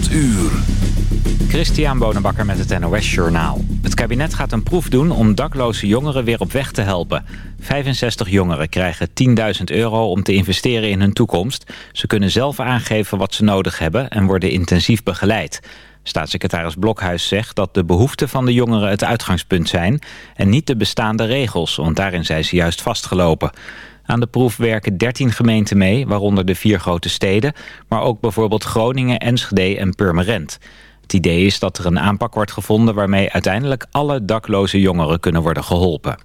8 uur. Christian Bonenbakker met het NOS Journaal. Het kabinet gaat een proef doen om dakloze jongeren weer op weg te helpen. 65 jongeren krijgen 10.000 euro om te investeren in hun toekomst. Ze kunnen zelf aangeven wat ze nodig hebben en worden intensief begeleid. Staatssecretaris Blokhuis zegt dat de behoeften van de jongeren het uitgangspunt zijn... en niet de bestaande regels, want daarin zijn ze juist vastgelopen. Aan de proef werken 13 gemeenten mee, waaronder de vier grote steden... maar ook bijvoorbeeld Groningen, Enschede en Purmerend. Het idee is dat er een aanpak wordt gevonden... waarmee uiteindelijk alle dakloze jongeren kunnen worden geholpen.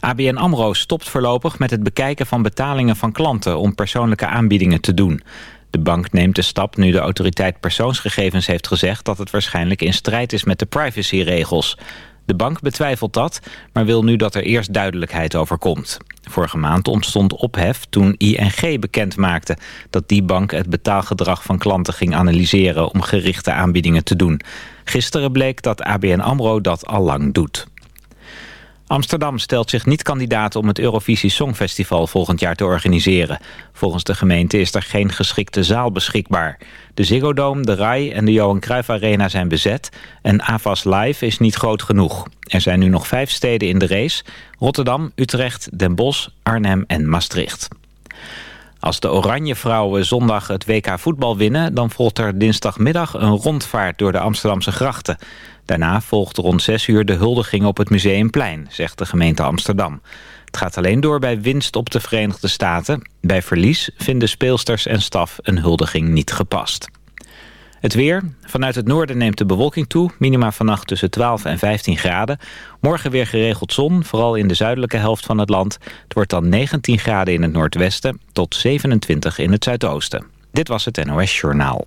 ABN AMRO stopt voorlopig met het bekijken van betalingen van klanten... om persoonlijke aanbiedingen te doen. De bank neemt de stap nu de autoriteit persoonsgegevens heeft gezegd... dat het waarschijnlijk in strijd is met de privacyregels. De bank betwijfelt dat, maar wil nu dat er eerst duidelijkheid over komt. Vorige maand ontstond ophef toen ING bekend maakte... dat die bank het betaalgedrag van klanten ging analyseren... om gerichte aanbiedingen te doen. Gisteren bleek dat ABN AMRO dat al lang doet. Amsterdam stelt zich niet kandidaat om het Eurovisie Songfestival volgend jaar te organiseren. Volgens de gemeente is er geen geschikte zaal beschikbaar. De Ziggo Dome, de RAI en de Johan Cruijff Arena zijn bezet en Avas Live is niet groot genoeg. Er zijn nu nog vijf steden in de race. Rotterdam, Utrecht, Den Bosch, Arnhem en Maastricht. Als de Oranje Vrouwen zondag het WK voetbal winnen... dan volgt er dinsdagmiddag een rondvaart door de Amsterdamse grachten. Daarna volgt rond 6 uur de huldiging op het Museumplein, zegt de gemeente Amsterdam. Het gaat alleen door bij winst op de Verenigde Staten. Bij verlies vinden speelsters en staf een huldiging niet gepast. Het weer. Vanuit het noorden neemt de bewolking toe. Minima vannacht tussen 12 en 15 graden. Morgen weer geregeld zon, vooral in de zuidelijke helft van het land. Het wordt dan 19 graden in het noordwesten tot 27 in het zuidoosten. Dit was het NOS Journaal.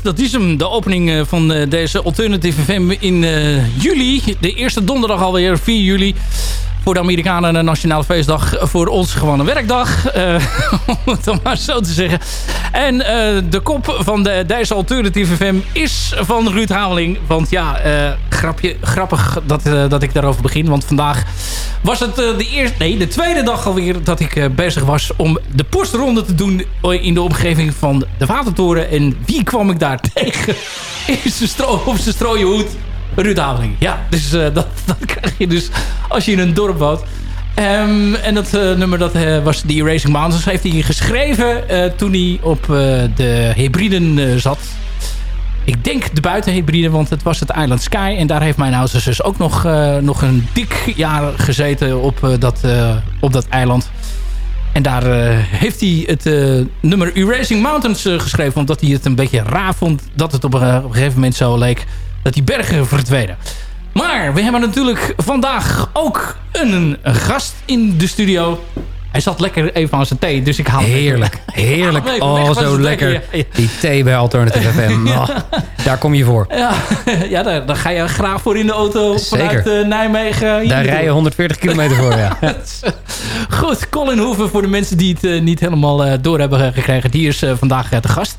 dat is hem. De opening eh, van eh, deze Alternative FM in eh, juli. De eerste donderdag alweer, 4 juli. Voor de Amerikanen een nationale feestdag. Voor ons gewoon een werkdag. Om het dan maar zo te zeggen. En de kop van de, deze Alternative FM is van Ruud Hameling. Want ja, grapje, grappig dat, dat ik daarover begin. Want vandaag was het de eerste, nee, de tweede dag alweer dat ik bezig was om de postronde te doen in de omgeving van de Watertoren. En wie kwam ik daar tegen? Op zijn strooien hoed. Ruud Hameling. Ja, dus dat, dat krijg je dus als je in een dorp woont. Um, en dat nummer dat uh, was The Erasing Mountains. Heeft hij geschreven toen hij op de Hebriden zat. Ik denk de buitenhybride, want het was het Island Sky. En daar heeft mijn oudste zus ook nog, nog een dik jaar gezeten op, dat, op dat eiland. En daar heeft hij het nummer Erasing Mountains geschreven. Omdat hij het een beetje raar vond dat het op een, op een gegeven moment zo leek dat die bergen verdwenen. Maar we hebben natuurlijk vandaag ook een gast in de studio. Hij zat lekker even aan zijn thee, dus ik haal Heerlijk, heerlijk. Oh, zo lekker. thee. Die thee bij Alternative FM. Oh, daar kom je voor. Ja, ja daar, daar ga je graag voor in de auto vanuit Zeker. eh, Nijmegen. hier Daar rij je 140 kilometer voor, ja. ja. Goed, Colin Hoeven voor de mensen die het eh, niet helemaal eh, door hebben gekregen. Die is eh, vandaag eh, te gast.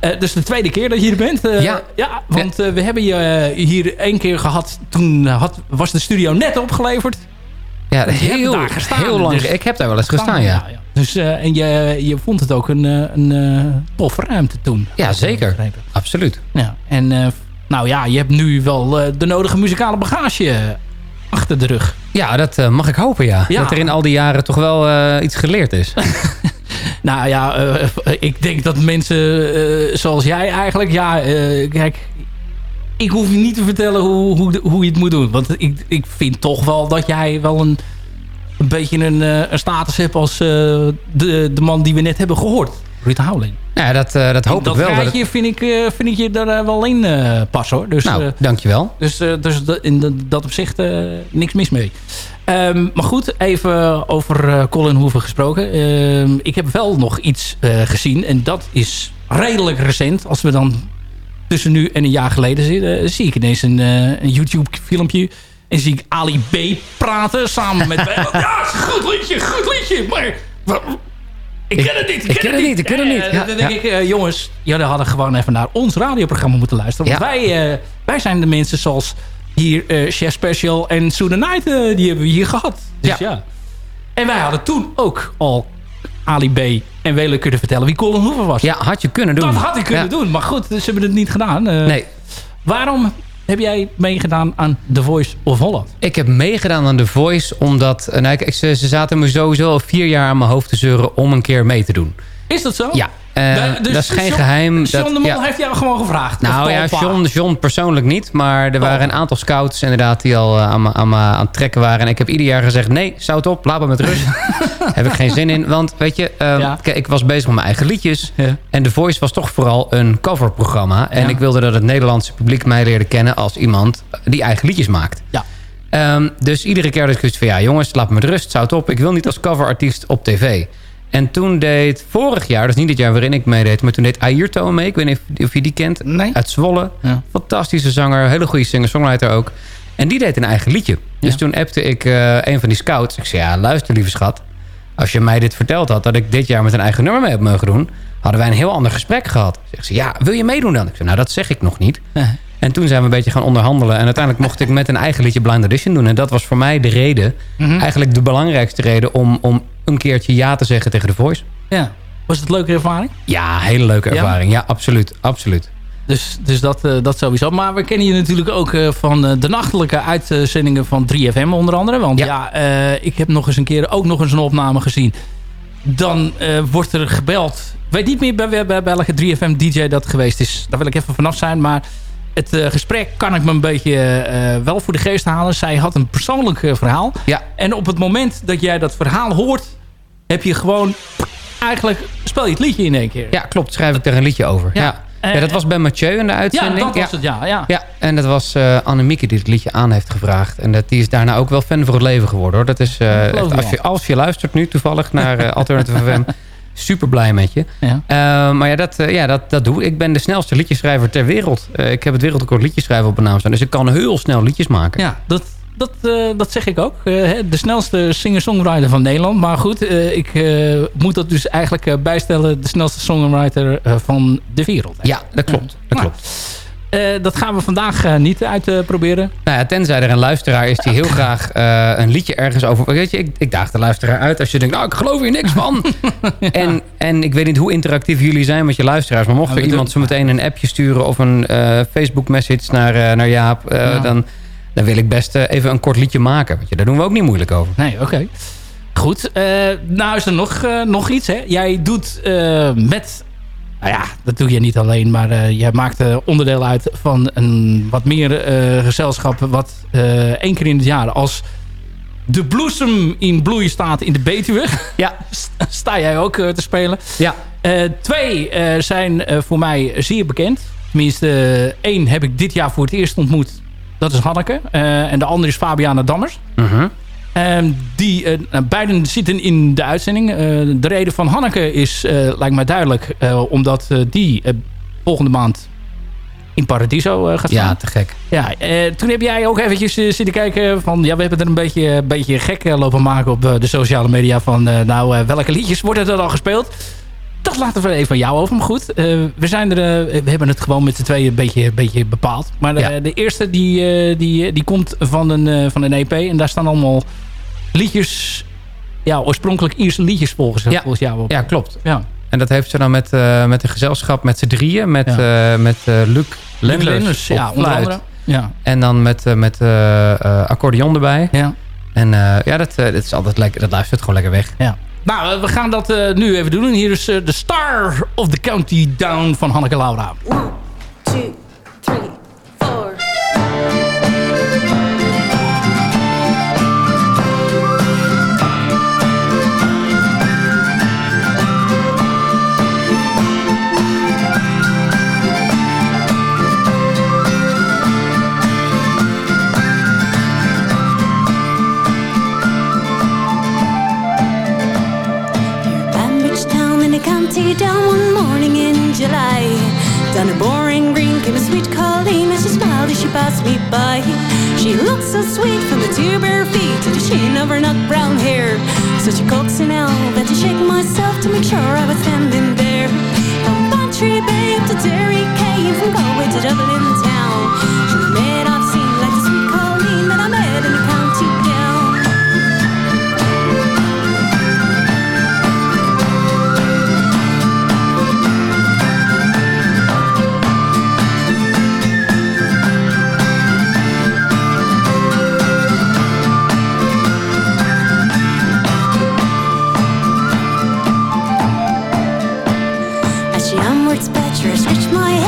Eh dus de tweede keer dat je hier bent. Eh, Ja. ja want eh, we hebben je eh, hier één keer gehad. Toen had, was de studio net opgeleverd. Ja, heel, daar gestaan, heel lang. dus- ik heb daar wel eens gestaan, ja. Dus, eh, en je, je vond het ook een, eh, een eh, toffe ruimte toen. Ja, zeker. Absoluut. Ja, en nou ja, je hebt nu wel de nodige muzikale bagage achter de rug. Ja, dat mag ik hopen, ja. Ja. Dat er in al die jaren toch wel iets geleerd is. Nou ja, ik denk dat mensen zoals jij eigenlijk... Ja, kijk, ik hoef je niet te vertellen hoe, hoe, hoe je het moet doen. Want ik, ik vind toch wel dat jij wel een, een beetje een, eh, een status hebt als eh, de, de man die we net hebben gehoord. Ruud Houweling. Ja, dat, eh, dat hoop dat ik wel. Dat het- rijtje vind, ik, vind ik je eh, wel in passen hoor. Dus, nou, dankjewel. dus, dus in dat- opzicht niks mis mee. Ehm, maar goed, even over Colin Hoeven gesproken. Ehm, ik heb wel nog iets gezien. En dat is redelijk recent. Als we dan tussen nu en een jaar geleden zitten... eh, zie ik ineens een, eh, een YouTube filmpje... En zie ik Ali B praten samen met... ja, goed liedje, goed liedje. Maar... ik ken het niet, ik, ik ken het niet, ik ken het niet. Ja, dan denk ja. ik, eh, jongens, jullie hadden gewoon even naar ons radioprogramma moeten luisteren. Want wij, wij zijn de mensen zoals hier eh Chef Special en the Night, die hebben we hier gehad. Dus. Ja. En wij hadden toen ook al Ali B en Welen kunnen vertellen wie Colin Hoover was. Ja, had je kunnen doen. Dat had ik kunnen Ja. doen, maar goed, ze hebben het niet gedaan. Eh, Nee, Waarom heb jij meegedaan aan The Voice of Holland? ik heb meegedaan aan The Voice omdat... eh, Nou, ze zaten me sowieso al vier jaar aan mijn hoofd te zeuren om een keer mee te doen. Is dat zo? Ja, dus dat is geen John- geheim. John dat, de Mol ja. heeft jou gewoon gevraagd. Nou ja, John, John persoonlijk niet. Maar er waren een aantal scouts inderdaad die al eh, aan, aan, aan het trekken waren. En ik heb ieder jaar gezegd, nee, zout op, laat me met rust. heb ik geen zin in. Want weet je, eh, Ja. kijk, ik was bezig met mijn eigen liedjes. Ja. En The Voice was toch vooral een coverprogramma. En ik wilde dat het Nederlandse publiek mij leerde kennen als iemand die eigen liedjes maakt. Ja. Ehm, dus iedere keer had ik zoiets van... ja jongens, laat me met rust, zout op. Ik wil niet als coverartiest op tv. En toen deed vorig jaar, dus niet het jaar waarin ik meedeed... maar toen deed Ayrton mee. Ik weet niet of- of je die kent. Nee. Uit Zwolle. Ja. Fantastische zanger, hele goede singer-songwriter ook. En die deed een eigen liedje. Dus Ja. toen appte ik eh, een van die scouts. Ik zei, ja luister lieve schat. Als je mij dit verteld had, dat ik dit jaar met een eigen nummer mee heb mogen doen... hadden wij een heel ander gesprek gehad. Zegt ze, ja, wil je meedoen dan? Ik zei, nou dat zeg ik nog niet. En toen zijn we een beetje gaan onderhandelen. En uiteindelijk mocht ik met een eigen liedje Blind Audition doen. En dat was voor mij de reden, Mhm. eigenlijk de belangrijkste reden... om, om een keertje ja te zeggen tegen The Voice. Ja. Was het een leuke ervaring? Ja, hele leuke ervaring. Ja, absoluut. absoluut. Dus, dus dat, eh, dat sowieso. Maar we kennen je natuurlijk ook eh, van eh, de nachtelijke uitzendingen van 3FM onder andere. Want ja, Ja. ik heb nog eens een keer ook nog eens een opname gezien. Dan wordt er gebeld. Ik weet niet meer bij, bij, bij welke 3FM DJ dat geweest is. Daar wil ik even vanaf zijn. Maar het eh, gesprek kan ik me een beetje eh, wel voor de geest halen. Zij had een persoonlijk eh, verhaal. Ja, En op het moment dat jij dat verhaal hoort... heb je gewoon... Eigenlijk speel je het liedje in één keer. ja klopt. Schrijf ik er een liedje over. Ja. Ja, ja. dat was bij Mathieu in de Ja, uitzending. dat was het, ja. ja. Ja, en dat was Annemieke die het liedje aan heeft gevraagd. En dat, die is daarna ook wel fan voor het leven geworden. Hoor. Dat is, ik als, je, als je luistert nu toevallig naar Alternative FM... super blij met je. Ja. Eh, maar ja, dat, eh, ja dat, dat doe ik. Ik ben de snelste liedjeschrijver ter wereld. Eh, ik heb het wereldrecord liedjeschrijven op mijn naam staan. Dus ik kan heel snel liedjes maken. Ja, dat, dat, dat zeg ik ook. De snelste singer-songwriter van Nederland. Maar goed, ik moet dat dus eigenlijk bijstellen. De snelste songwriter van de wereld. Ja, dat klopt. Dat Nou, klopt. Eh, dat gaan we vandaag eh, niet uitproberen. Nou ja, tenzij er een luisteraar is die heel graag eh, een liedje ergens over... Weet je, ik, ik daag de luisteraar uit als je denkt... nou, ik geloof hier niks van. en, en ik weet niet hoe interactief jullie zijn met je luisteraars... maar mocht er iemand zo meteen een appje sturen... of een Facebook-message naar, naar Jaap... Ja. dan, dan wil ik best even een kort liedje maken. Weet je, daar doen we ook niet moeilijk over. Nee, oké. Goed, nou is er nog, nog iets. Hè? Jij doet met... Nou ja, dat doe je niet alleen, maar eh, jij maakt eh, onderdeel uit van een wat meer eh, gezelschap... wat één keer in het jaar als de bloesem in bloei staat in de Betuwe. Ja. Sta jij ook te spelen. Ja, twee zijn voor mij zeer bekend. Tenminste, één heb ik dit jaar voor het eerst ontmoet. Dat is Hanneke. En de andere is Fabiana Dammers. Mhm. Ehm, die, eh, beiden zitten in de uitzending. Eh, de reden van Hanneke is, eh, lijkt mij duidelijk... omdat die volgende maand in Paradiso eh, gaat ja te gek. Ja, toen heb jij ook eventjes zitten kijken van... Ja, we hebben er een beetje, een beetje gek lopen maken op de sociale media... van nou, welke liedjes worden er dan gespeeld? Dat laten we even van jou over, maar goed. we, zijn er, we hebben het gewoon met z'n tweeën een beetje, een beetje bepaald. Maar Ja. de eerste die, die, die komt van een, van een EP... en daar staan allemaal liedjes... Ja, oorspronkelijk Ierse liedjes volgens, Ja. volgens jou op. Ja, klopt. ja. En dat heeft ze dan met, eh, met een gezelschap met z'n drieën. Met, Ja. eh, met eh, Luc Lenders ja, onder andere. Ja, En dan met, eh, met eh, eh, accordeon erbij. ja. En eh, ja, dat, eh, dat is altijd lekker. Dat luistert gewoon lekker weg. Ja. Nou, we gaan dat eh, nu even doen. Hier is de Star of the County Down van Hanneke Laura. two, county down one morning in July. Down a boring green came a sweet Colleen as she smiled as she passed me by. She looked so sweet from the two bare feet to the sheen of her nut brown hair. Such a coaxing elf that to shake myself to make sure I was standing there. From Bantry Bay up to Derry and from Galway to Dublin town. She made I've seen onwards pattered, I stretched my head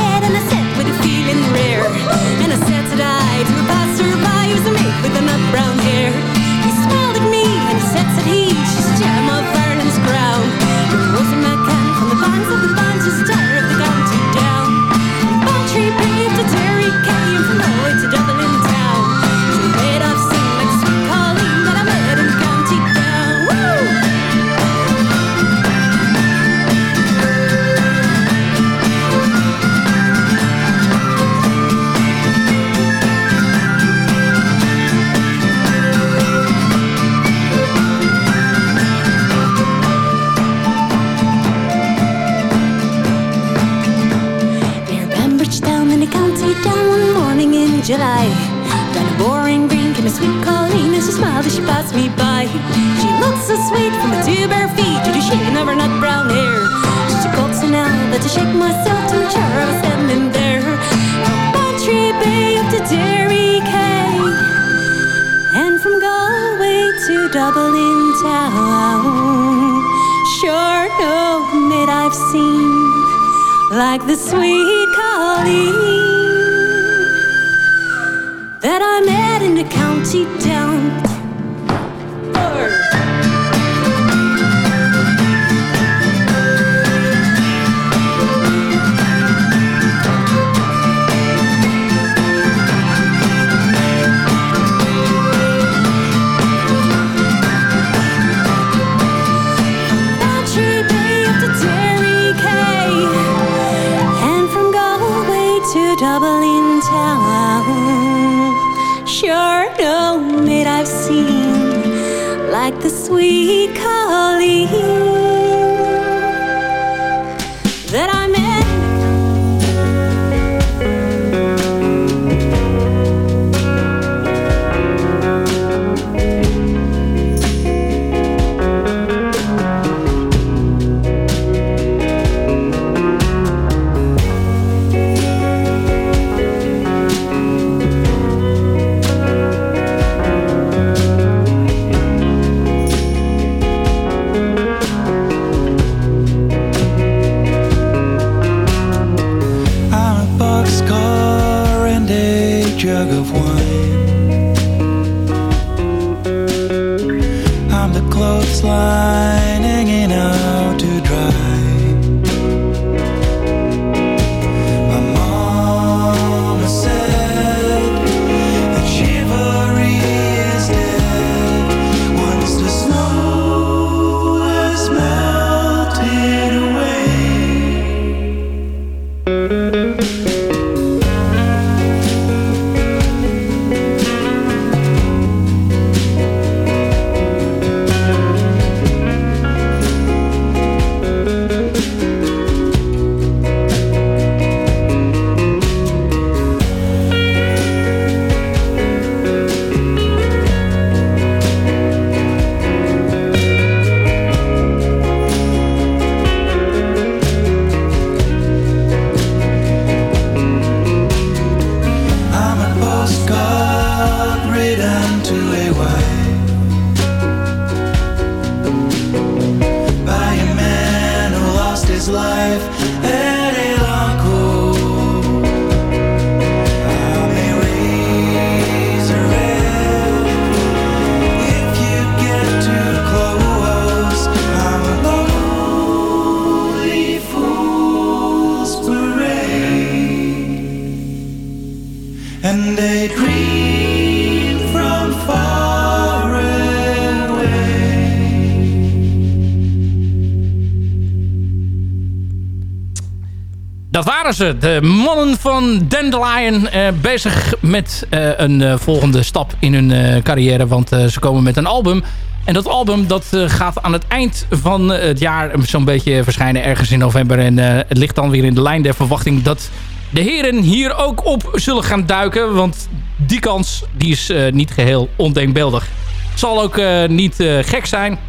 de mannen van Dandelion. eh, bezig met eh, een eh, volgende stap in hun carrière. Want ze komen met een album. En dat album dat, gaat aan het eind van het jaar zo'n beetje verschijnen. Ergens in november. En het ligt dan weer in de lijn der verwachting dat de heren hier ook op zullen gaan duiken. Want die kans die is niet geheel ondenkbeeldig. Zal ook niet gek zijn.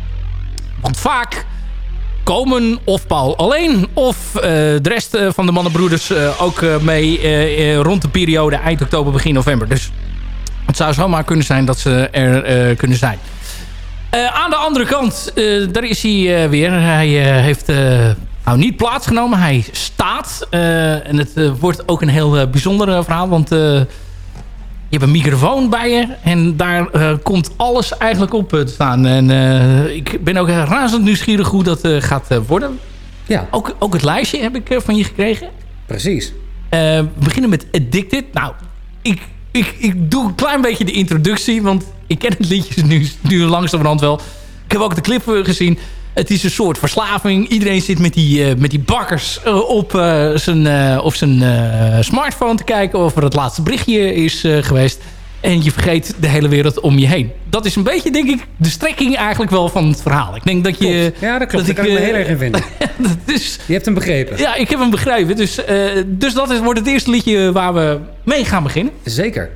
Want vaak komen of Paul alleen of eh, de rest eh, van de mannenbroeders eh, ook mee rond de periode eind oktober, begin november. Dus het zou zomaar kunnen zijn dat ze er kunnen zijn. Aan de andere kant, daar is hij weer. Hij heeft nou niet plaatsgenomen, hij staat. En het wordt ook een heel bijzonder verhaal, want... je hebt een microfoon bij je en daar eh, komt alles eigenlijk op te staan. En eh, ik ben ook razend nieuwsgierig hoe dat eh, gaat worden. Ja, Ook, ook het lijstje heb ik van je gekregen. precies. We beginnen met Addicted. Nou, ik, ik, ik doe een klein beetje de introductie, want ik ken het liedje nu, nu langzamerhand wel. Ik heb ook de clip gezien. Het is een soort verslaving. Iedereen zit met die, eh, met die bakkers eh, op eh, zijn, op zijn eh, smartphone te kijken of er het laatste berichtje is geweest. En je vergeet de hele wereld om je heen. Dat is een beetje, denk ik, de strekking eigenlijk wel van het verhaal. Ik denk dat je... Klopt. Ja, dat klopt. Daar kan ik me heel erg in vinden. is, Je hebt hem begrepen. ja, ik heb hem begrepen. Dus, dus dat is, wordt het eerste liedje waar we mee gaan beginnen. Zeker.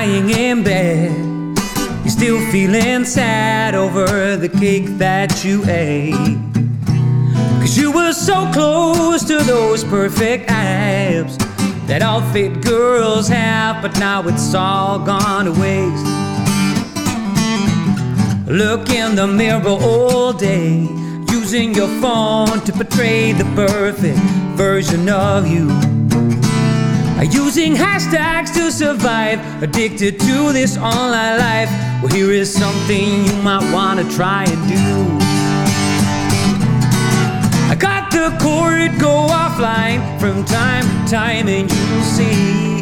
Lying in bed, you're still feeling sad over the cake that you ate. Cause you were so close to those perfect abs that all fit girls have, but now it's all gone to waste. Look in the mirror all day, using your phone to portray the perfect version of you. Using hashtags to survive, addicted to this online life. Well, here is something you might want to try and do. I got the cord, go offline from time to time, and you'll see.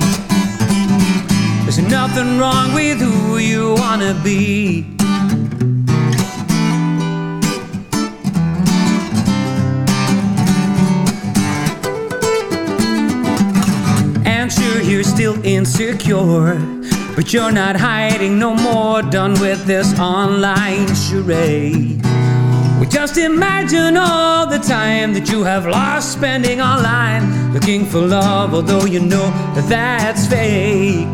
There's nothing wrong with who you wanna be. You're still insecure. But you're not hiding no more, done with this online charade. We just imagine all the time that you have lost spending online looking for love, although you know that that's fake.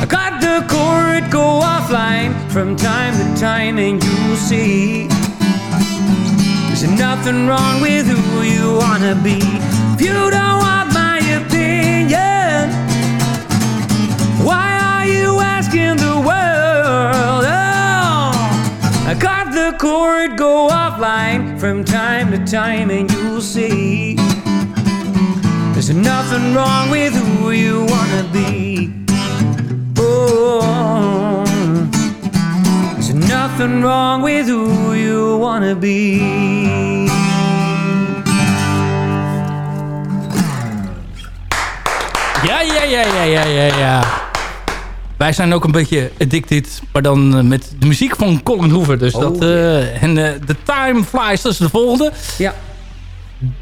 I got the cord, go offline from time to time, and you'll see. There's nothing wrong with who you wanna be. If you got the cord, go offline from time to time, and you'll see. There's nothing wrong with who you wanna be. Oh, there's nothing wrong with who you wanna be. Ja, ja, ja, ja, ja, ja, ja. Wij zijn ook een beetje addicted, maar dan eh, met de muziek van Colin Hoover. Dus Oh, dat, eh, en eh, The Time Flies, dat is de volgende. Ja.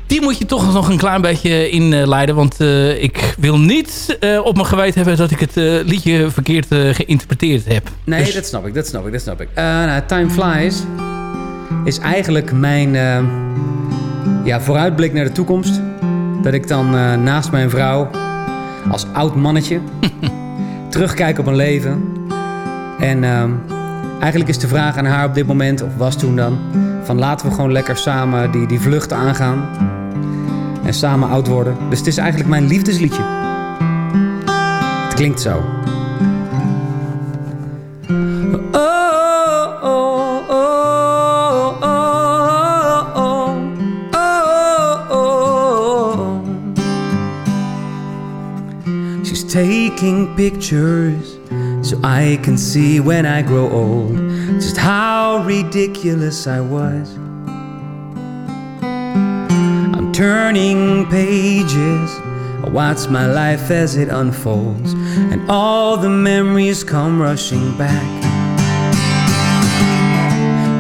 Die moet je toch nog een klein beetje inleiden. Want eh, ik wil niet eh, op mijn geweten hebben dat ik het eh, liedje verkeerd eh, geïnterpreteerd heb. Nee, Dus- dat snap ik, dat snap ik, dat snap ik. Eh, nou, Time Flies is eigenlijk mijn eh, ja, vooruitblik naar de toekomst. Dat ik dan eh, naast mijn vrouw als oud mannetje terugkijk op mijn leven. En ehm, eigenlijk is de vraag aan haar op dit moment, of was toen dan... van laten we gewoon lekker samen die, die vlucht aangaan. En samen oud worden. Dus het is eigenlijk mijn liefdesliedje. Het klinkt zo. Taking pictures so I can see when I grow old just how ridiculous I was. I'm turning pages. I watch my life as it unfolds, and all the memories come rushing back.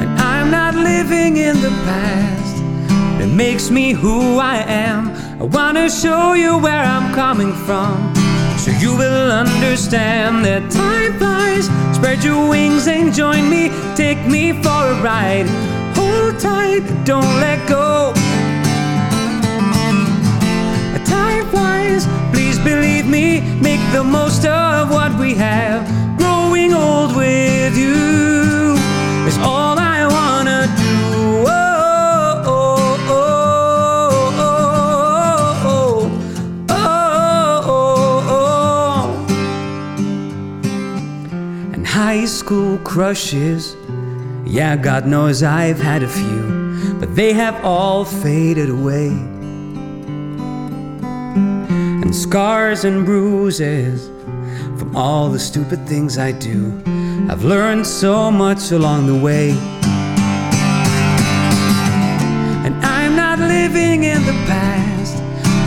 And I'm not living in the past. It makes me who I am. I wanna show you where I'm coming from. So you will understand that time flies. Spread your wings and join me. Take me for a ride. Hold tight, don't let go. Time flies, please believe me. Make the most of what we have. Growing old with you school crushes. Yeah, God knows I've had a few, but they have all faded away and scars and bruises from all the stupid things I do. I've learned so much along the way. And I'm not living in the past,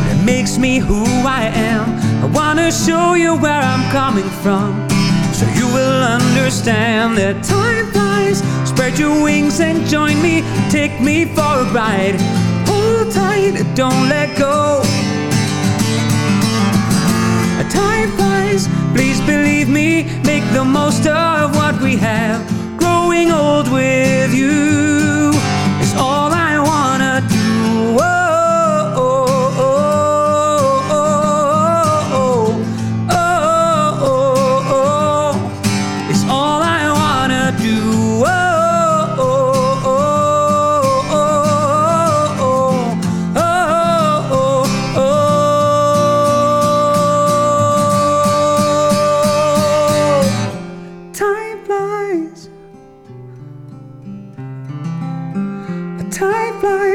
but it makes me who I am. I wanna show you where I'm coming from. Will understand that time flies. Spread your wings and join me. Take me for a ride. Hold tight, don't let go. Time flies, please believe me. Make the most of what we have. Growing old with you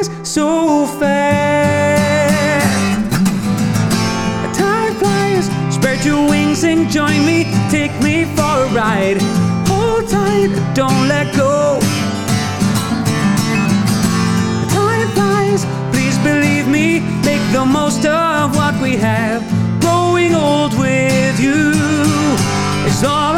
Flies so fast. Time flies. Spread your wings and join me. Take me for a ride. Hold tight, don't let go. Time flies. Please believe me. Make the most of what we have. Growing old with you is all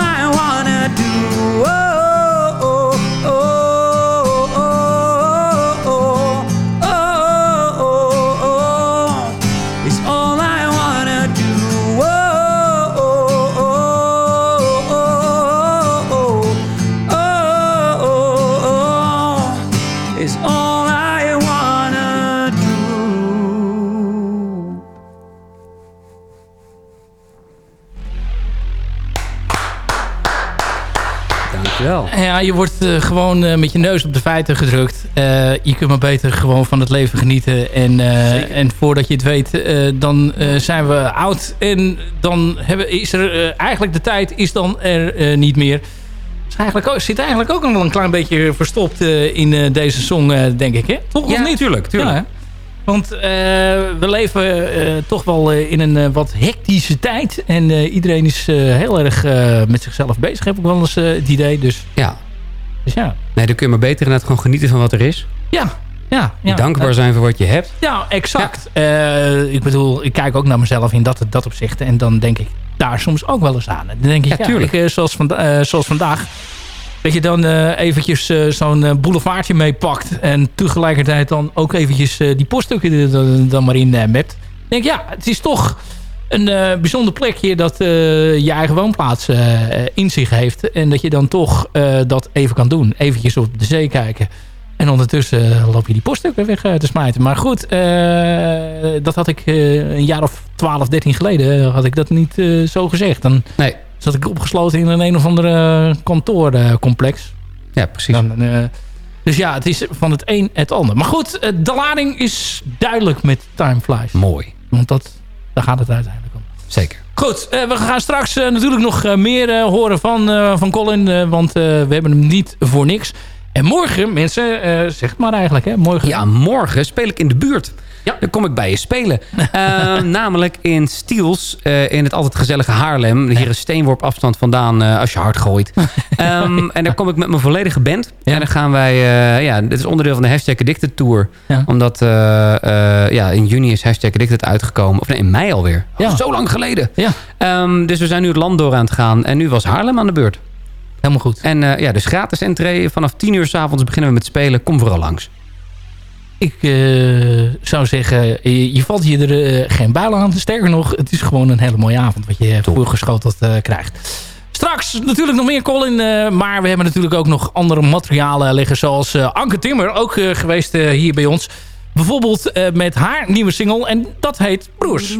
je wordt eh, gewoon eh, met je neus op de feiten gedrukt. Eh, je kunt maar beter gewoon van het leven genieten. En, en voordat je het weet, dan zijn we oud. En dan hebben, is er eigenlijk de tijd is dan er niet meer. Is eigenlijk ook, zit eigenlijk ook nog wel een klein beetje verstopt in deze song, denk ik. Hè? Toch Ja, of niet? tuurlijk, tuurlijk. Ja? Want we leven toch wel in een wat hectische tijd. En iedereen is heel erg met zichzelf bezig, heb ik wel eens het idee. Dus, Ja. Dus ja. Nee, dan kun je maar beter inderdaad gewoon genieten van wat er is. Ja, ja. ja. Dankbaar zijn voor wat je hebt. Ja, exact. Eh, ik bedoel, ik kijk ook naar mezelf in dat, dat opzicht. En dan denk ik daar soms ook wel eens aan. Dan denk ik, Ja, ja, tuurlijk. ik, eh, zoals, vanda- eh, zoals vandaag... Dat je dan eventjes zo'n boulevardje meepakt. En tegelijkertijd dan ook eventjes die poststukken er dan, dan maar in mept. Denk ik, ja, het is toch een eh, bijzonder plekje dat eh, je eigen woonplaats eh, in zich heeft. En dat je dan toch dat even kan doen. Eventjes op de zee kijken. En ondertussen loop je die poststukken weg eh, te smijten. Maar goed, dat had ik een jaar of 12, 13 geleden had ik dat niet zo gezegd. Dan Nee. zat ik opgesloten in een een of andere kantoorcomplex. Ja, precies. Dan, dus ja, het is van het een het ander. Maar goed, de lading is duidelijk met Time Flies. Mooi. Want dat, daar gaat het uiteindelijk. Zeker. Goed, eh, we gaan straks eh, natuurlijk nog eh, meer horen van, van Colin. want we hebben hem niet voor niks. En morgen, mensen, zeg maar eigenlijk. Hè, morgen. Ja, morgen speel ik in de buurt. Ja. Dan kom ik bij je spelen. Eh, namelijk in Stiels, eh, in het altijd gezellige Haarlem. Hier een steenworp afstand vandaan eh, als je hard gooit. Ehm, en daar kom ik met mijn volledige band. Ja. En dan gaan wij, eh, ja, dit is onderdeel van de Hashtag Addicted Tour. Ja. Omdat ja, in juni is Hashtag Addicted uitgekomen. Of nee, in mei alweer. Ja. Oh, zo lang geleden. Ja, Ehm, dus we zijn nu het land door aan het gaan. En nu was Haarlem aan de beurt. helemaal goed. En ja, dus gratis entree. Vanaf 10 uur s'avonds beginnen we met spelen. Kom vooral langs. Ik eh, zou zeggen, je, je valt je er eh, geen bijl aan. Sterker nog, het is gewoon een hele mooie avond wat je voorgeschoteld eh krijgt. Straks natuurlijk nog meer Colin, eh, maar we hebben natuurlijk ook nog andere materialen liggen. Zoals eh, Anke Timmer, ook geweest eh, hier bij ons. Bijvoorbeeld eh, met haar nieuwe single en dat heet Broers.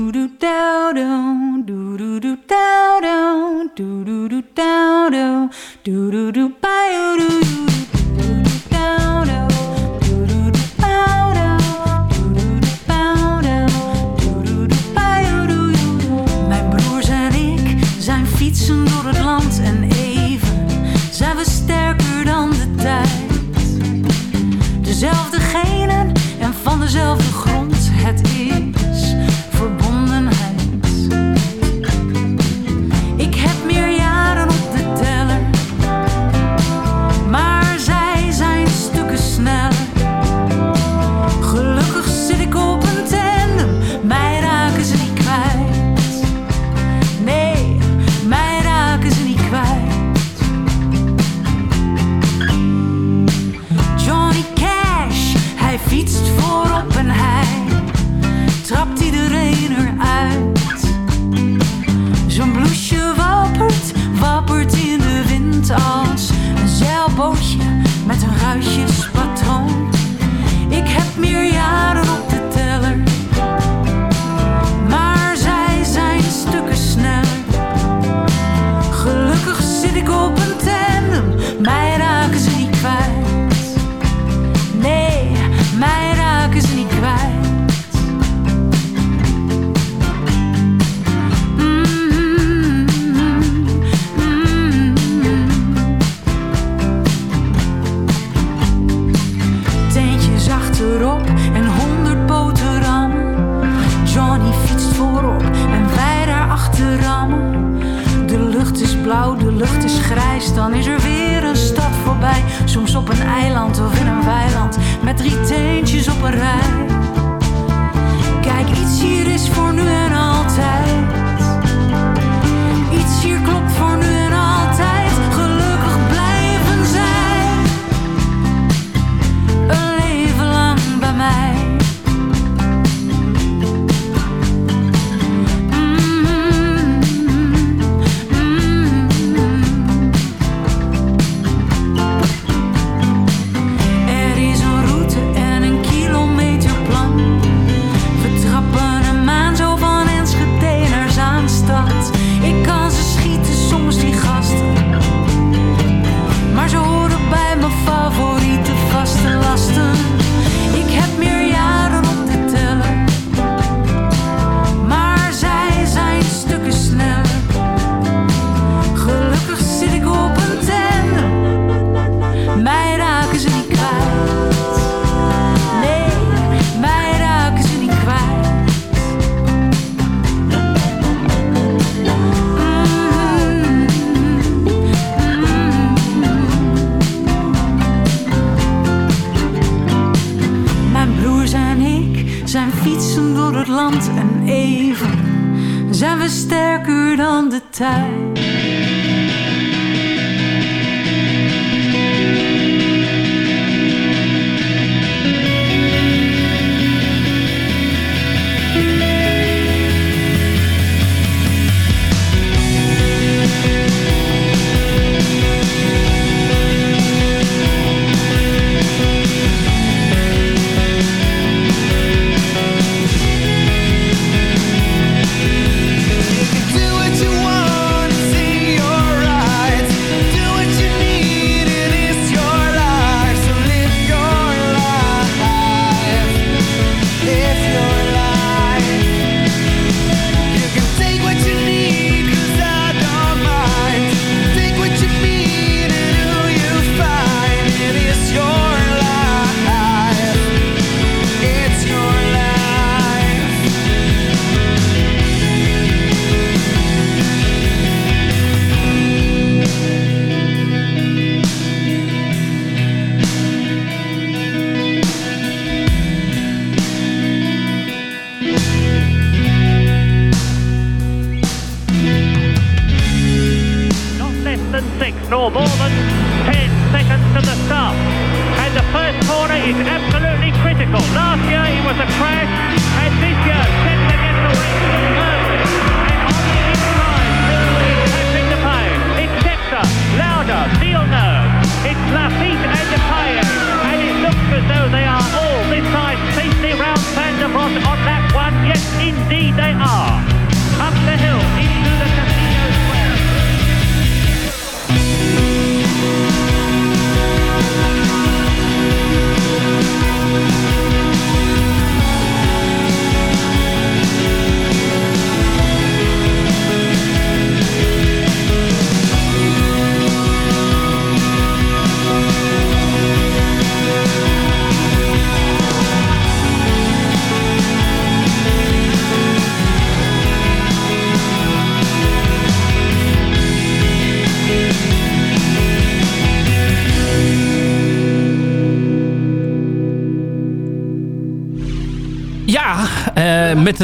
Dezelfde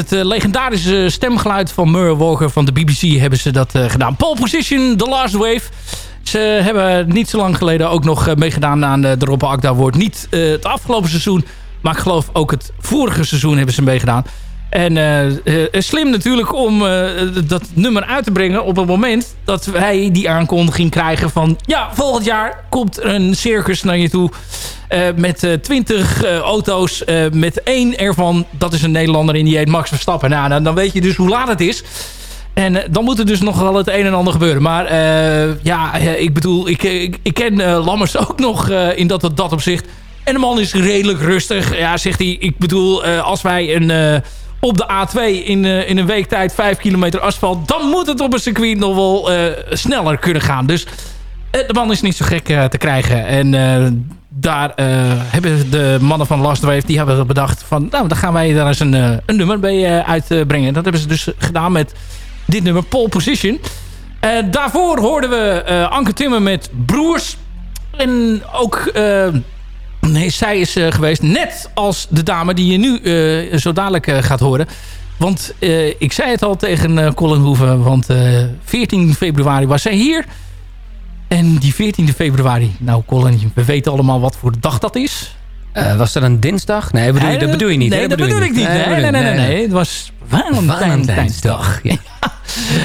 het eh, legendarische stemgeluid van Murray Walker van de BBC hebben ze dat eh, gedaan. Pole Position, The Last Wave. Ze hebben niet zo lang geleden ook nog eh, meegedaan aan de Rob Akda Award. Niet het afgelopen seizoen, maar ik geloof ook het vorige seizoen hebben ze meegedaan. En eh, eh, slim natuurlijk om eh, dat nummer uit te brengen op het moment dat wij die aankondiging krijgen van... Ja, volgend jaar komt een circus naar je toe met eh, 20 eh, auto's. met één ervan, dat is een Nederlander in die heet Max Verstappen. Nou, dan, dan weet je dus hoe laat het is. En dan moet er dus nog wel het een en ander gebeuren. Maar ja, ik bedoel, ik, ik, ik ken Lammers ook nog in dat, dat opzicht. En de man is redelijk rustig. Ja, zegt hij, ik bedoel, als wij een, op de A2 in, eh, in een week tijd 5 kilometer asfalt... dan moet het op een circuit nog wel eh, sneller kunnen gaan. Dus eh, de man is niet zo gek te krijgen. En daar hebben de mannen van Last Wave... die hebben bedacht van... nou, dan gaan wij daar eens een, een nummer bij uitbrengen. Dat hebben ze dus gedaan met dit nummer Pole Position. Daarvoor hoorden we Anke Timmer met Broers. En ook... Nee, zij is eh, geweest net als de dame die je nu eh, zo dadelijk eh, gaat horen. Want ik zei het al tegen Colin Hoeven, want eh, 14 februari was zij hier. En die 14 februari, nou Colin, we weten allemaal wat voor dag dat is. Eh, was dat een dinsdag? Nee, bedoel je, dat bedoel je niet. Nee, dat bedoel ik niet. Nee, nee, nee, nee, nee. Het was Valentijnsdag. Ja.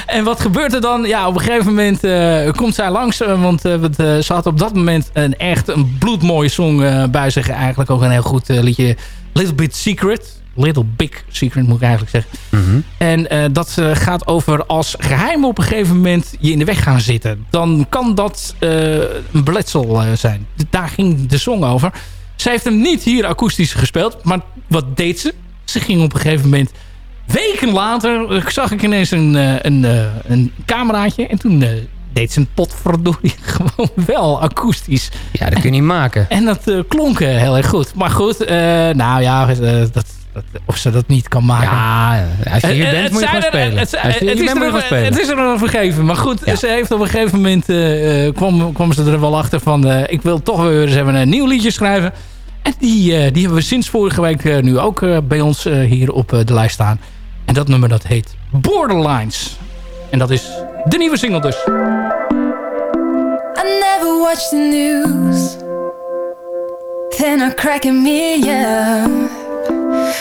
En wat gebeurt er dan? Ja, op een gegeven moment eh, komt zij langs. eh, want ze had op dat moment een echt een bloedmooie song bij zich. Eigenlijk ook een heel goed liedje. Little Bit Secret. Little Big Secret moet ik eigenlijk zeggen. Mhm. En dat gaat over als geheimen op een gegeven moment je in de weg gaan zitten. Dan kan dat een beletsel zijn. Daar ging de song over. Ze heeft hem niet hier akoestisch gespeeld. Maar wat deed ze? Ze ging op een gegeven moment... Weken later eh, zag ik ineens een, eh, een, eh, een cameraatje. En toen deed een potverdorie gewoon wel akoestisch. Ja, dat kun je niet maken. En dat eh, klonk eh, heel erg goed. Maar goed, eh, nou ja, dat, dat, of ze dat niet kan maken. Ja, als je hier bent moet je zijn er- spelen. Het, is er- spelen. het is er nog vergeven. Maar goed, Ja. ze heeft op een gegeven moment... kwam, kwam ze er wel achter van... ik wil toch weer eens even een nieuw liedje schrijven. En die, die hebben we sinds vorige week nu ook bij ons hier op de lijst staan. En dat nummer dat heet Borderlines. En dat is de nieuwe single dus. I never watch the news. Then I crack a million.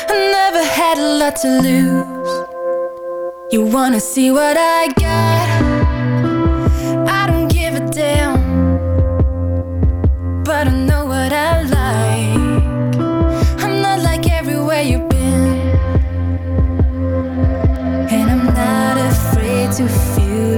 I never had a lot to lose. You wanna see what I got? I don't give a damn. But I know what I like.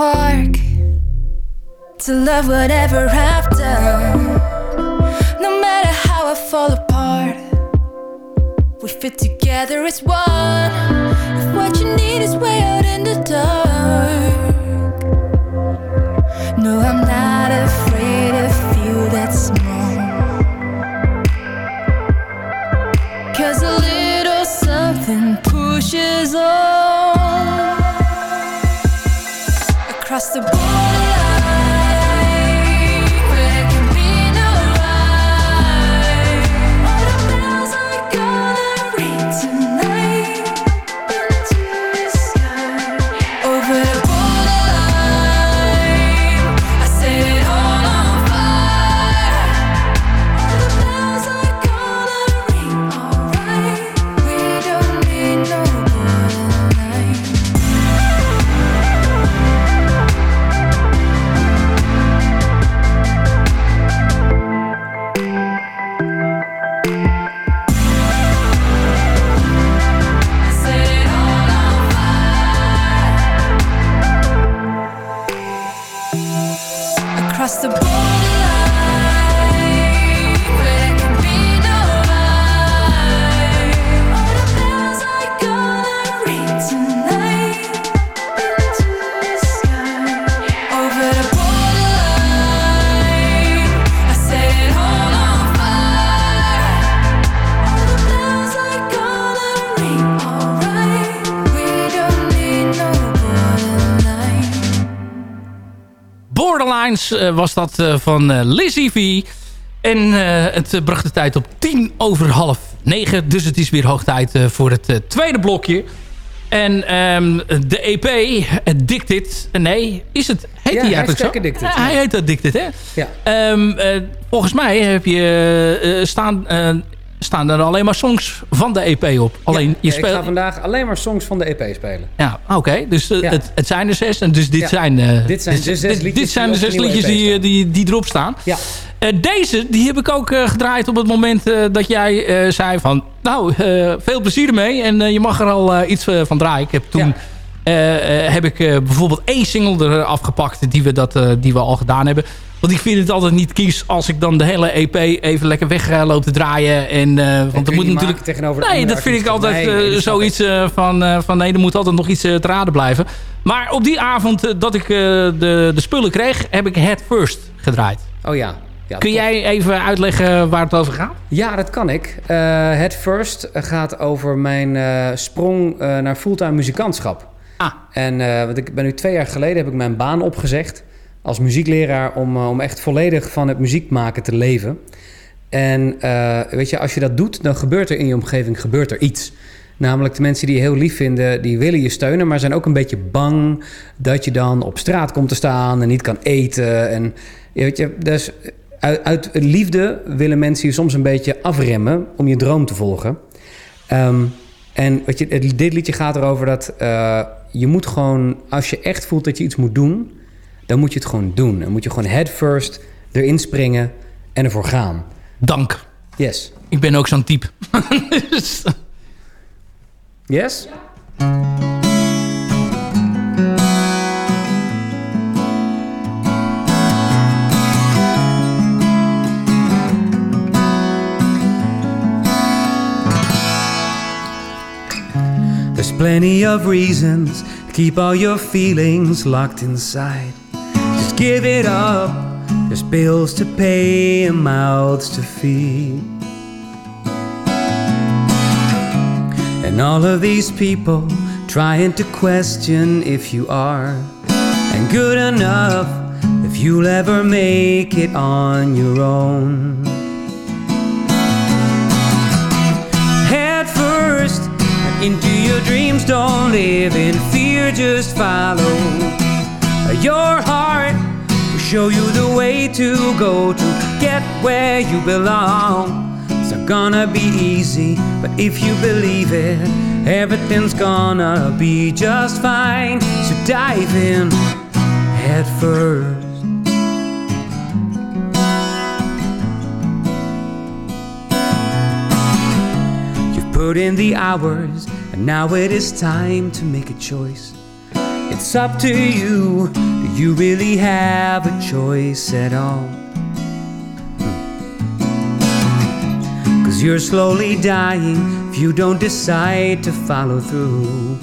spark to love whatever I've done. No matter how I fall apart, we fit together as one. If what you need is way out in the dark, was dat eh, van eh, Lizzie V. En eh, het eh, bracht de tijd op tien over half negen. Dus het is weer hoog tijd eh, voor het eh, tweede blokje. En ehm, de EP, Addicted. eh, Nee, is het, heet Ja, hij eigenlijk zo? Addicted, Ja, hij heet Addicted, hè? Ja. Eh, volgens mij heb je, eh, staan, eh, staan er alleen maar songs van de EP op. Alleen, Ja, je Ik speelt... ga vandaag alleen maar songs van de EP spelen. Ja, oké. Dus eh, Ja. het, het zijn er zes. En dus dit Ja. zijn, eh, Dit zijn de zes liedjes dit zijn de zes liedjes die, staan. die, die erop staan. Ja. Eh, deze, die heb ik ook eh, gedraaid op het moment eh, dat jij eh, zei van... Nou, eh, veel plezier ermee. En eh, je mag er al eh, iets eh, van draaien. Ik heb toen... eh, eh, heb ik eh, bijvoorbeeld één single eraf gepakt die we, dat, die we al gedaan hebben. Want ik vind het altijd niet kies als ik dan de hele EP even lekker weg loop te draaien. En, eh, want er moet natuurlijk. tegenover nee, dat vind ik altijd zoiets van, van nee, er moet altijd nog iets te raden blijven. Maar op die avond dat ik de, de spullen kreeg, heb ik Head First gedraaid. Oh ja. ja Kun top. jij even uitleggen waar het over gaat? Ja, dat kan ik. Head First gaat over mijn sprong naar fulltime muzikantschap. Ah. En eh, want ik ben nu twee jaar geleden heb ik mijn baan opgezegd als muziekleraar om, eh, om echt volledig van het muziek maken te leven. En eh, weet je, als je dat doet, dan gebeurt er in je omgeving gebeurt er iets. Namelijk de mensen die je heel lief vinden, die willen je steunen, maar zijn ook een beetje bang dat je dan op straat komt te staan en niet kan eten. En weet je, dus uit, liefde willen mensen je soms een beetje afremmen om je droom te volgen. Ehm, en weet je, dit liedje gaat erover dat je moet gewoon, als je echt voelt dat je iets moet doen, dan moet je het gewoon doen. Dan moet je gewoon head first erin springen en ervoor gaan. Dank. Yes. Ik ben ook zo'n type. Dus- Yes? There's plenty of reasons to keep all your feelings locked inside. Just give it up. There's bills to pay and mouths to feed. And all of these people trying to question if you are and good enough if you'll ever make it on your own. Into your dreams, don't live in fear, just follow your heart will show you the way to go to get where you belong. It's not gonna be easy, but if you believe it, everything's gonna be just fine. So dive in head first. Put in the hours, and now it is time to make a choice. It's up to you. Do you really have a choice at all? Hmm. Cause you're slowly dying if you don't decide to follow through.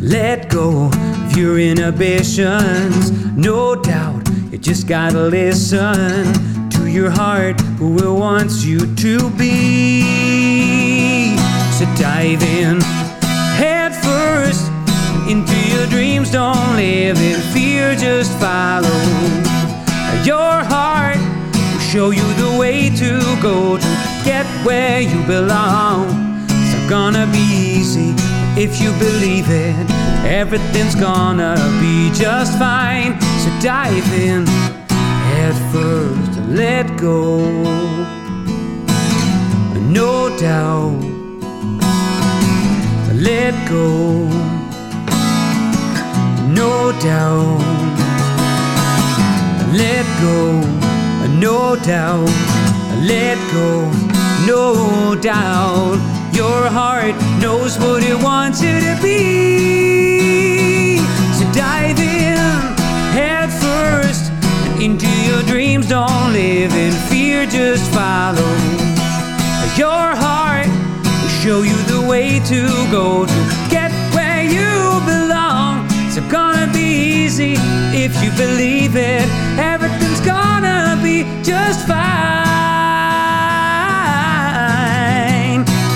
Let go of your inhibitions, no doubt. You just gotta listen to your heart, who it wants you to be. So dive in, head first into your dreams. Don't live in fear, just follow your heart will show you the way to go to get where you belong. It's not gonna be easy if you believe it. Everything's gonna be just fine. So dive in head first and let go. No doubt, let go. No doubt, let go. No doubt, let go. No doubt, your heart knows what it wants you to be. So dive in head first into your dreams. Don't live in fear, just follow your heart show you the way to go to get where you belong. It's gonna be easy if you believe it. Everything's gonna be just fine.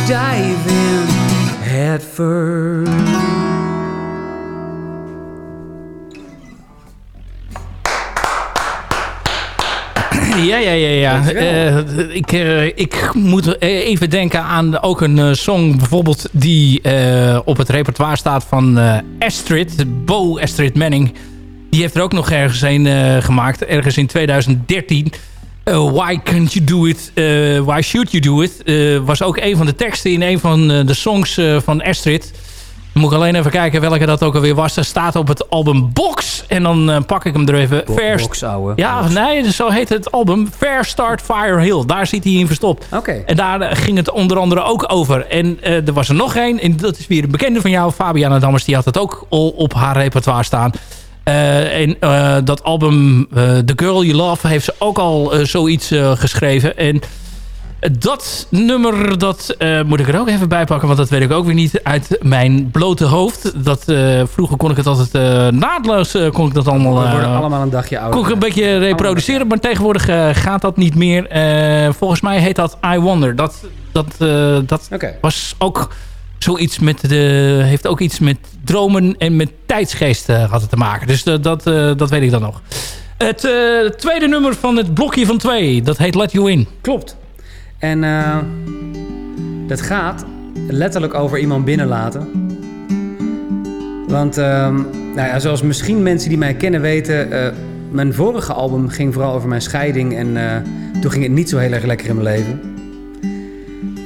Dive in head first. Ja, ja, ja. ja. Eh, ik, eh, ik moet eh, even denken aan ook een song bijvoorbeeld die op het repertoire staat van Astrid, Bo Astrid Manning. Die heeft er ook nog ergens een gemaakt, ergens in 2013. Eh, why can't you do it? Why should you do it? Was ook een van de teksten in een van de songs van Astrid. Moet ik alleen even kijken welke dat ook alweer was. Dat staat op het album Box. En dan eh, pak ik hem er even. Fair- Box, ouwe. ja, nee, dus zo heet het album. Fair Start Fire Hill. Daar zit hij in verstopt. Oké. En daar eh, ging het onder andere ook over. En eh, er was er nog één. En dat is weer een bekende van jou. Fabiana Dammers. Die had het ook al op haar repertoire staan. En dat album The Girl You Love heeft ze ook al zoiets geschreven. En dat nummer, dat eh, moet ik er ook even bij pakken. Want dat weet ik ook weer niet uit mijn blote hoofd. Dat, eh, vroeger kon ik het altijd eh, naadloos kon ik dat allemaal... We worden allemaal een dagje ouder. kon ik een beetje reproduceren, maar tegenwoordig gaat dat niet meer. Volgens mij heet dat I Wonder. Dat, dat, dat was ook zoiets met de, heeft ook iets met dromen en met tijdsgeest eh, had het te maken. Dus dat, dat, dat weet ik dan nog. Het tweede nummer van het blokje van twee, dat heet Let You In. Klopt. En eh, dat gaat letterlijk over iemand binnenlaten. Want ehm, nou ja, zoals misschien mensen die mij kennen weten... eh, mijn vorige album ging vooral over mijn scheiding... en eh, toen ging het niet zo heel erg lekker in mijn leven.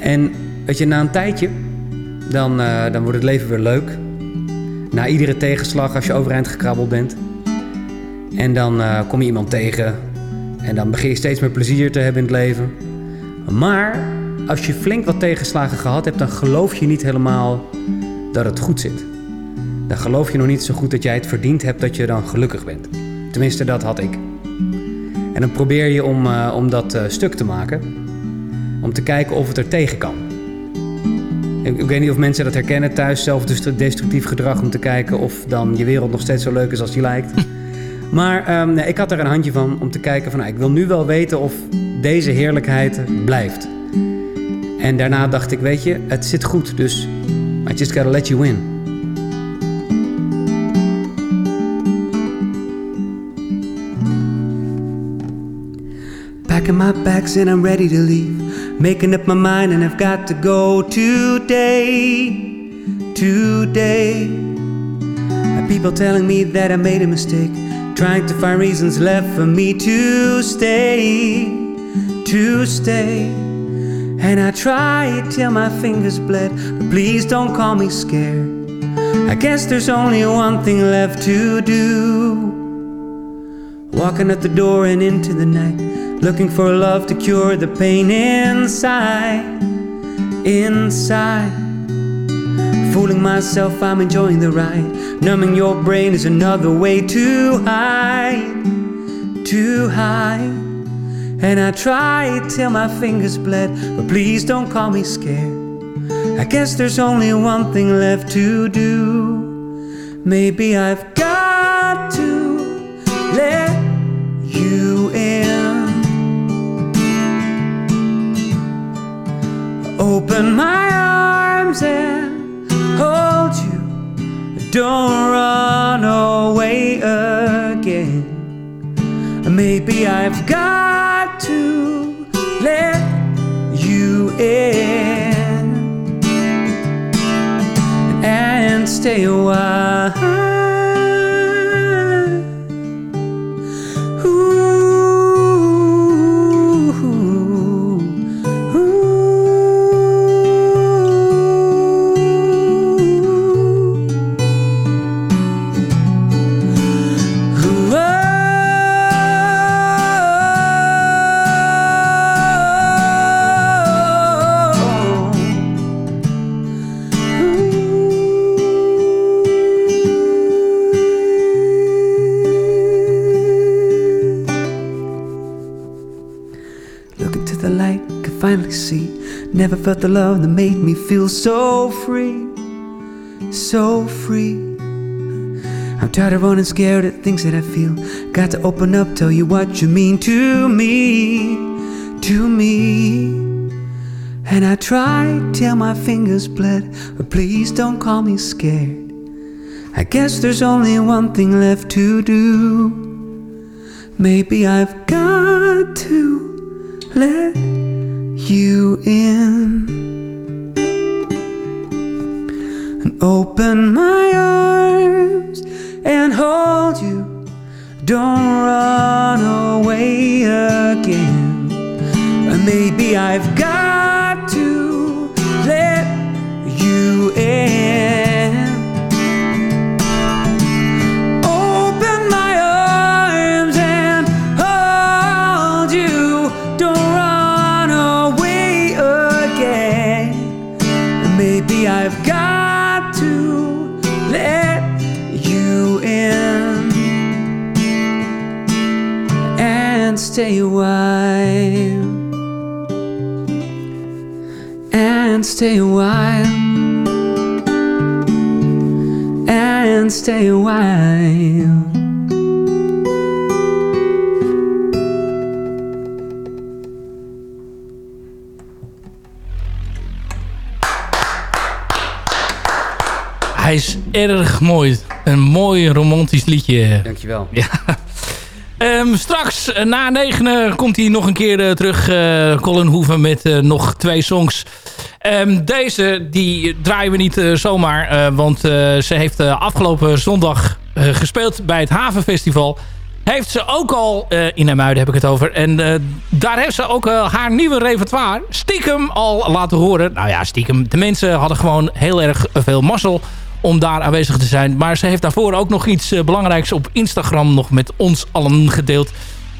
En weet je, na een tijdje... dan, dan wordt het leven weer leuk. Na iedere tegenslag als je overeind gekrabbeld bent. En dan kom je iemand tegen... en dan begin je steeds meer plezier te hebben in het leven... Maar als je flink wat tegenslagen gehad hebt, dan geloof je niet helemaal dat het goed zit. Dan geloof je nog niet zo goed dat jij het verdiend hebt dat je dan gelukkig bent. Tenminste, dat had ik. En dan probeer je om, eh, om dat eh, stuk te maken. Om te kijken of het er tegen kan. Ik, ik weet niet of mensen dat herkennen thuis, zelf destructief gedrag. Om te kijken of dan je wereld nog steeds zo leuk is als die lijkt. Maar ehm, nee, ik had er een handje van om te kijken van... Nou, ik wil nu wel weten of deze heerlijkheid blijft. En daarna dacht ik, weet je, het zit goed. Dus I just gotta let you in. Packing my bags and I'm ready to leave. Making up my mind and I've got to go today. Today. People telling me that I made a mistake. Trying to find reasons left for me to stay. To stay. And I try till my fingers bled. But please don't call me scared. I guess there's only one thing left to do. Walking out the door and into the night, looking for love to cure the pain inside. Inside. Fooling myself, I'm enjoying the ride. Numbing your brain is another way to hide. To hide. And I tried till my fingers bled, but please don't call me scared. I guess there's only one thing left to do. Maybe I've got to let you in. Open my arms and hold you. Don't run away again. Maybe I've got to let you in and stay a while. Finally see. Never felt the love that made me feel so free, so free. I'm tired of running scared at things that I feel. Got to open up, tell you what you mean to me, to me. And I tried till my fingers bled, but please don't call me scared. I guess there's only one thing left to do. Maybe I've got to let you in and open my arms and hold you. Don't run away again. Maybe I've got stay a while. And stay a while. And stay a while. Hij is erg mooi. Een mooi romantisch liedje. Dankjewel. Ja. Ehm, straks eh, na negenen komt hij nog een keer eh, terug. eh, Colin Hoeven met eh, nog twee songs. Ehm, deze die draaien we niet eh, zomaar. eh, want eh, ze heeft eh, afgelopen zondag eh, gespeeld bij het Havenfestival. Heeft ze ook al, eh, in Hermuiden heb ik het over. En eh, daar heeft ze ook eh, haar nieuwe repertoire stiekem al laten horen. Nou ja, stiekem. De mensen hadden gewoon heel erg veel mazzel om daar aanwezig te zijn. Maar ze heeft daarvoor ook nog iets eh, belangrijks op Instagram nog met ons allen gedeeld.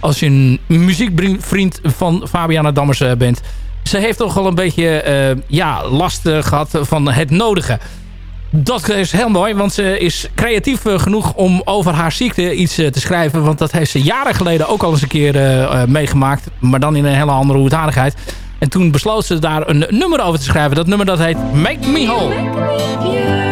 Als je een muziekvriend van Fabiana Dammers eh, bent. Ze heeft toch wel een beetje eh, ja, last eh, gehad van het nodige. Dat is heel mooi, want ze is creatief genoeg om over haar ziekte iets te schrijven. Want dat heeft ze jaren geleden ook al eens een keer meegemaakt. Maar dan in een hele andere hoedanigheid. En toen besloot ze daar een nummer over te schrijven. Dat nummer dat heet Make Me Whole.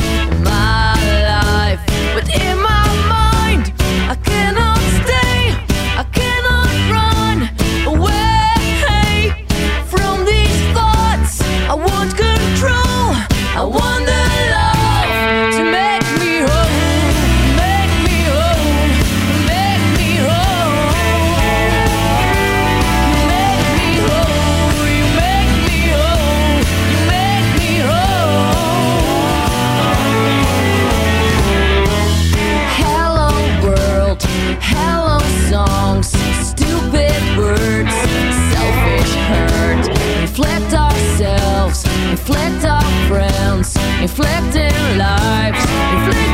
I cannot inflicting lives,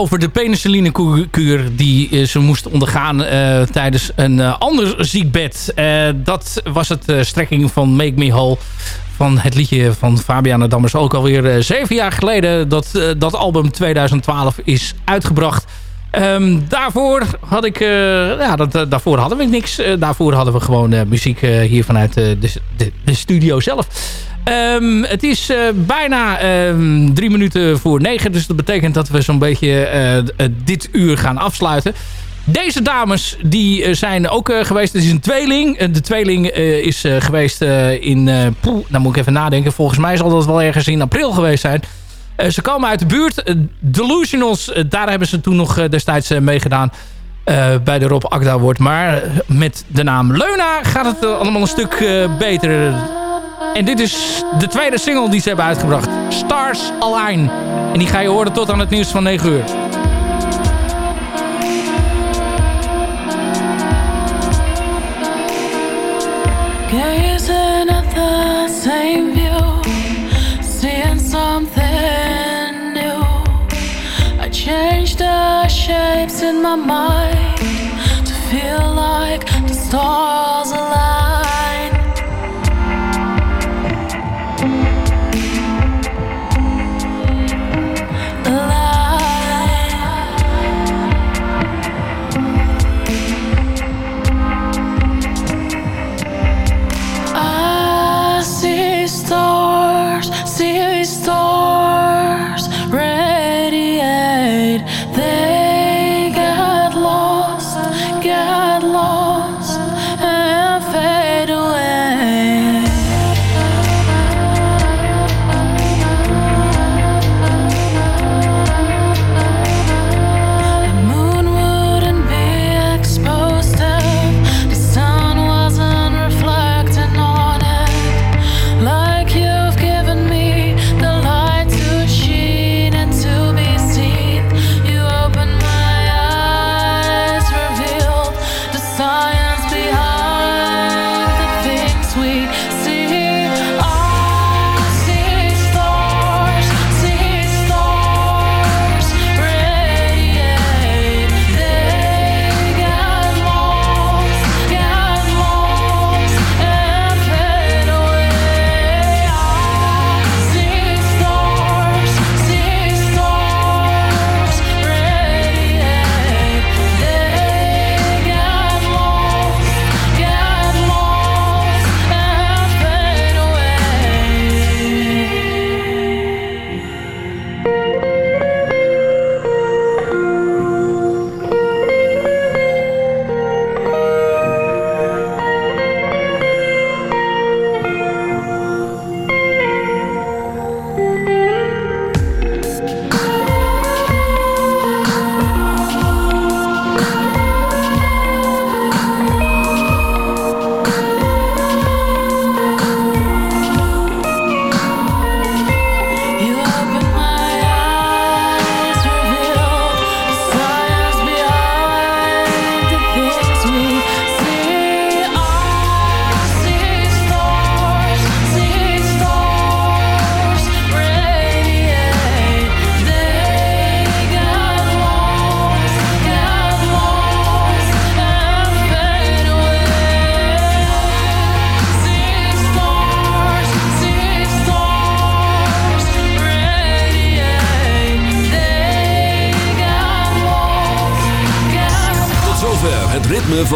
over de penicillinekuur die eh, ze moest ondergaan eh, tijdens een eh, ander ziekbed. Dat was het strekking van Make Me Whole van het liedje van Fabiana Dammers. Ook alweer zeven jaar geleden dat dat album 2012 is uitgebracht. Ehm, daarvoor had ik, ja, dat, daarvoor hadden we niks. Daarvoor hadden we gewoon muziek hier vanuit de, de studio zelf. Ehm, het is eh, bijna ehm, drie minuten voor negen. Dus dat betekent dat we zo'n beetje eh, eh, dit uur gaan afsluiten. Deze dames die zijn ook geweest. Het is een tweeling. De tweeling is geweest in... eh poeh, nou moet ik even nadenken. Volgens mij zal dat wel ergens in april geweest zijn. Ze komen uit de buurt. Delusionals, daar hebben ze toen nog destijds meegedaan. eh, bij de Rob Akda wordt. Maar met de naam Leuna gaat het allemaal een stuk eh, beter. En dit is de tweede single die ze hebben uitgebracht. Stars Align. En die ga je horen tot aan het nieuws van 9 uur. Gazing at the same view, seeing something new. I changed the shapes in my mind to feel like the stars